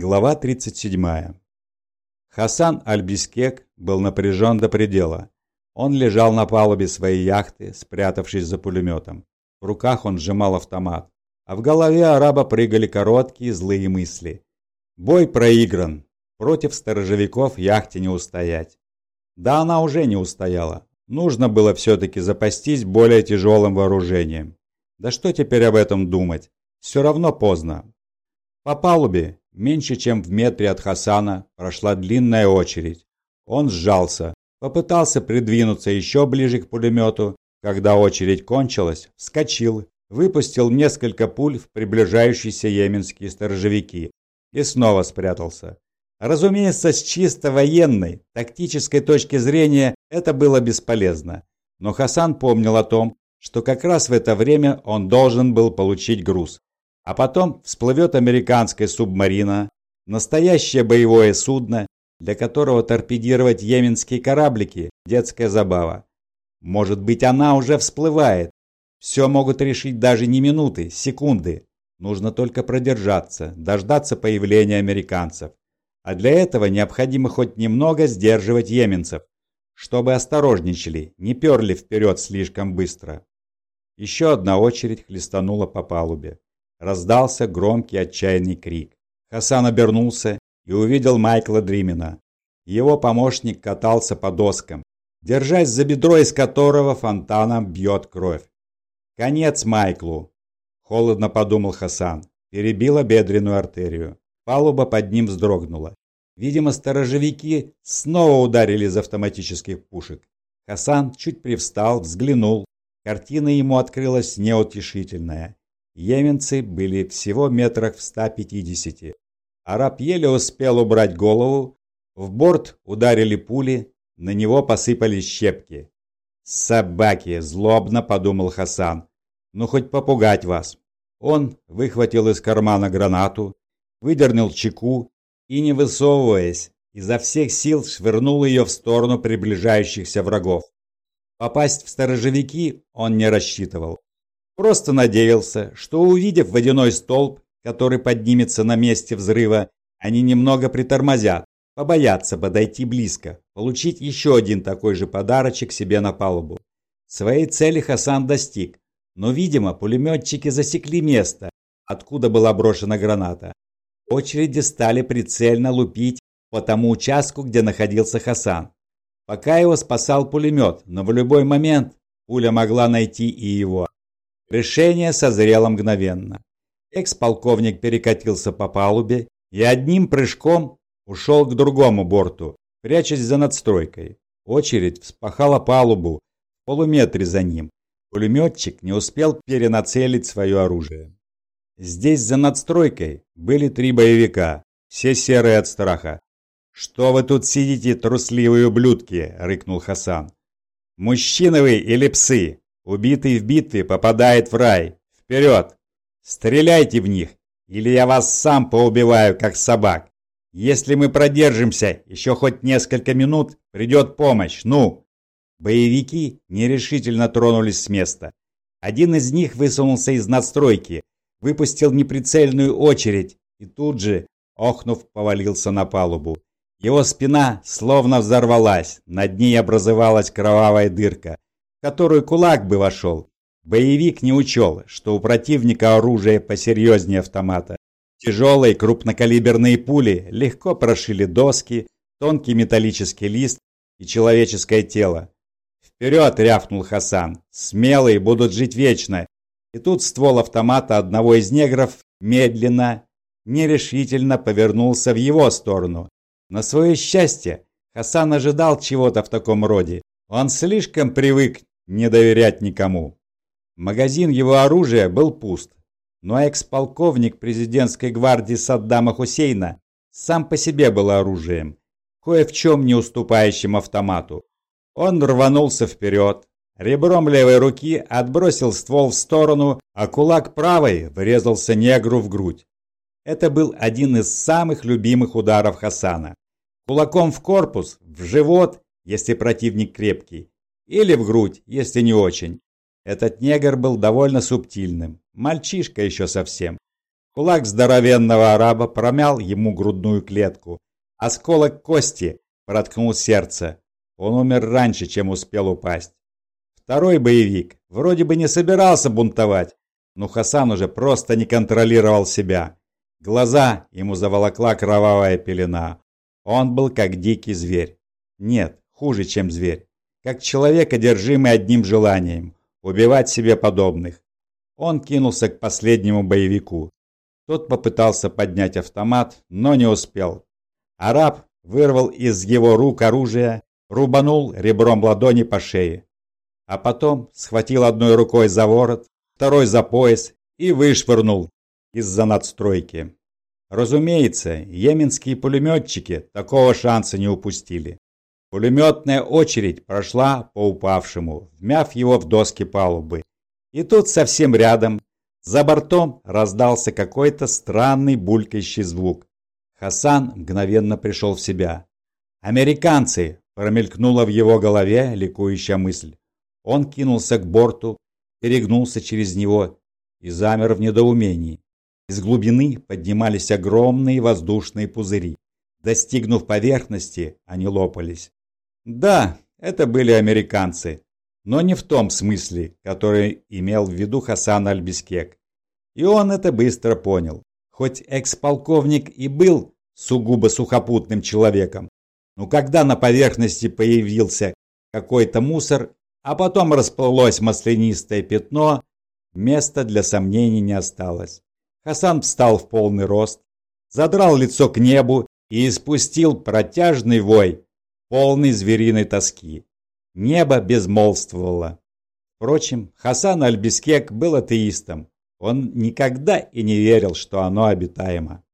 Глава 37. Хасан Аль-Бискек был напряжен до предела. Он лежал на палубе своей яхты, спрятавшись за пулеметом. В руках он сжимал автомат. А в голове араба прыгали короткие злые мысли. Бой проигран. Против сторожевиков яхте не устоять. Да она уже не устояла. Нужно было все-таки запастись более тяжелым вооружением. Да что теперь об этом думать? Все равно поздно. По палубе Меньше чем в метре от Хасана прошла длинная очередь. Он сжался, попытался придвинуться еще ближе к пулемету. Когда очередь кончилась, вскочил, выпустил несколько пуль в приближающиеся йеменские сторожевики и снова спрятался. Разумеется, с чисто военной, тактической точки зрения это было бесполезно. Но Хасан помнил о том, что как раз в это время он должен был получить груз. А потом всплывет американская субмарина, настоящее боевое судно, для которого торпедировать йеменские кораблики – детская забава. Может быть, она уже всплывает. Все могут решить даже не минуты, секунды. Нужно только продержаться, дождаться появления американцев. А для этого необходимо хоть немного сдерживать йеменцев, чтобы осторожничали, не перли вперед слишком быстро. Еще одна очередь хлестанула по палубе. Раздался громкий отчаянный крик. Хасан обернулся и увидел Майкла Дримина. Его помощник катался по доскам, держась за бедро, из которого фонтаном бьет кровь. «Конец Майклу!» – холодно подумал Хасан. Перебила бедренную артерию. Палуба под ним вздрогнула. Видимо, сторожевики снова ударили из автоматических пушек. Хасан чуть привстал, взглянул. Картина ему открылась неутешительная. Йеменцы были всего метрах в 150. Араб еле успел убрать голову. В борт ударили пули, на него посыпались щепки. «Собаки!» – злобно подумал Хасан. «Ну, хоть попугать вас!» Он выхватил из кармана гранату, выдернул чеку и, не высовываясь, изо всех сил швырнул ее в сторону приближающихся врагов. Попасть в сторожевики он не рассчитывал. Просто надеялся, что увидев водяной столб, который поднимется на месте взрыва, они немного притормозят, побоятся подойти близко, получить еще один такой же подарочек себе на палубу. Своей цели Хасан достиг, но, видимо, пулеметчики засекли место, откуда была брошена граната. Очереди стали прицельно лупить по тому участку, где находился Хасан. Пока его спасал пулемет, но в любой момент пуля могла найти и его. Решение созрело мгновенно. Экс-полковник перекатился по палубе и одним прыжком ушел к другому борту, прячась за надстройкой. Очередь вспахала палубу в полуметре за ним. Пулеметчик не успел перенацелить свое оружие. Здесь за надстройкой были три боевика, все серые от страха. «Что вы тут сидите, трусливые ублюдки?» – рыкнул Хасан. «Мужчины вы или псы? Убитый в битве попадает в рай. Вперед! Стреляйте в них, или я вас сам поубиваю, как собак. Если мы продержимся еще хоть несколько минут, придет помощь. Ну!» Боевики нерешительно тронулись с места. Один из них высунулся из надстройки, выпустил неприцельную очередь и тут же, охнув, повалился на палубу. Его спина словно взорвалась, над ней образовалась кровавая дырка которую кулак бы вошел. Боевик не учел, что у противника оружие посерьезнее автомата. Тяжелые крупнокалиберные пули легко прошили доски, тонкий металлический лист и человеческое тело. «Вперед!» – рявкнул Хасан. «Смелые будут жить вечно!» И тут ствол автомата одного из негров медленно, нерешительно повернулся в его сторону. На свое счастье, Хасан ожидал чего-то в таком роде. Он слишком привык не доверять никому. Магазин его оружия был пуст, но экс-полковник президентской гвардии Саддама Хусейна сам по себе был оружием, кое в чем не уступающим автомату. Он рванулся вперед, ребром левой руки отбросил ствол в сторону, а кулак правой врезался негру в грудь. Это был один из самых любимых ударов Хасана. Кулаком в корпус, в живот, если противник крепкий, или в грудь, если не очень. Этот негр был довольно субтильным, мальчишка еще совсем. Кулак здоровенного араба промял ему грудную клетку. Осколок кости проткнул сердце. Он умер раньше, чем успел упасть. Второй боевик вроде бы не собирался бунтовать, но Хасан уже просто не контролировал себя. Глаза ему заволокла кровавая пелена. Он был как дикий зверь. Нет, хуже, чем зверь. Как человек, одержимый одним желанием – убивать себе подобных. Он кинулся к последнему боевику. Тот попытался поднять автомат, но не успел. Араб вырвал из его рук оружие, рубанул ребром ладони по шее. А потом схватил одной рукой за ворот, второй за пояс и вышвырнул из-за надстройки. Разумеется, йеменские пулеметчики такого шанса не упустили. Пулеметная очередь прошла по упавшему, вмяв его в доски палубы. И тут совсем рядом, за бортом, раздался какой-то странный булькающий звук. Хасан мгновенно пришел в себя. «Американцы!» – промелькнула в его голове ликующая мысль. Он кинулся к борту, перегнулся через него и замер в недоумении. Из глубины поднимались огромные воздушные пузыри. Достигнув поверхности, они лопались. Да, это были американцы, но не в том смысле, который имел в виду Хасан Альбискек. И он это быстро понял. Хоть экс-полковник и был сугубо сухопутным человеком, но когда на поверхности появился какой-то мусор, а потом расплылось маслянистое пятно, места для сомнений не осталось. Хасан встал в полный рост, задрал лицо к небу и испустил протяжный вой, полный звериной тоски. Небо безмолвствовало. Впрочем, Хасан Альбискек был атеистом. Он никогда и не верил, что оно обитаемо.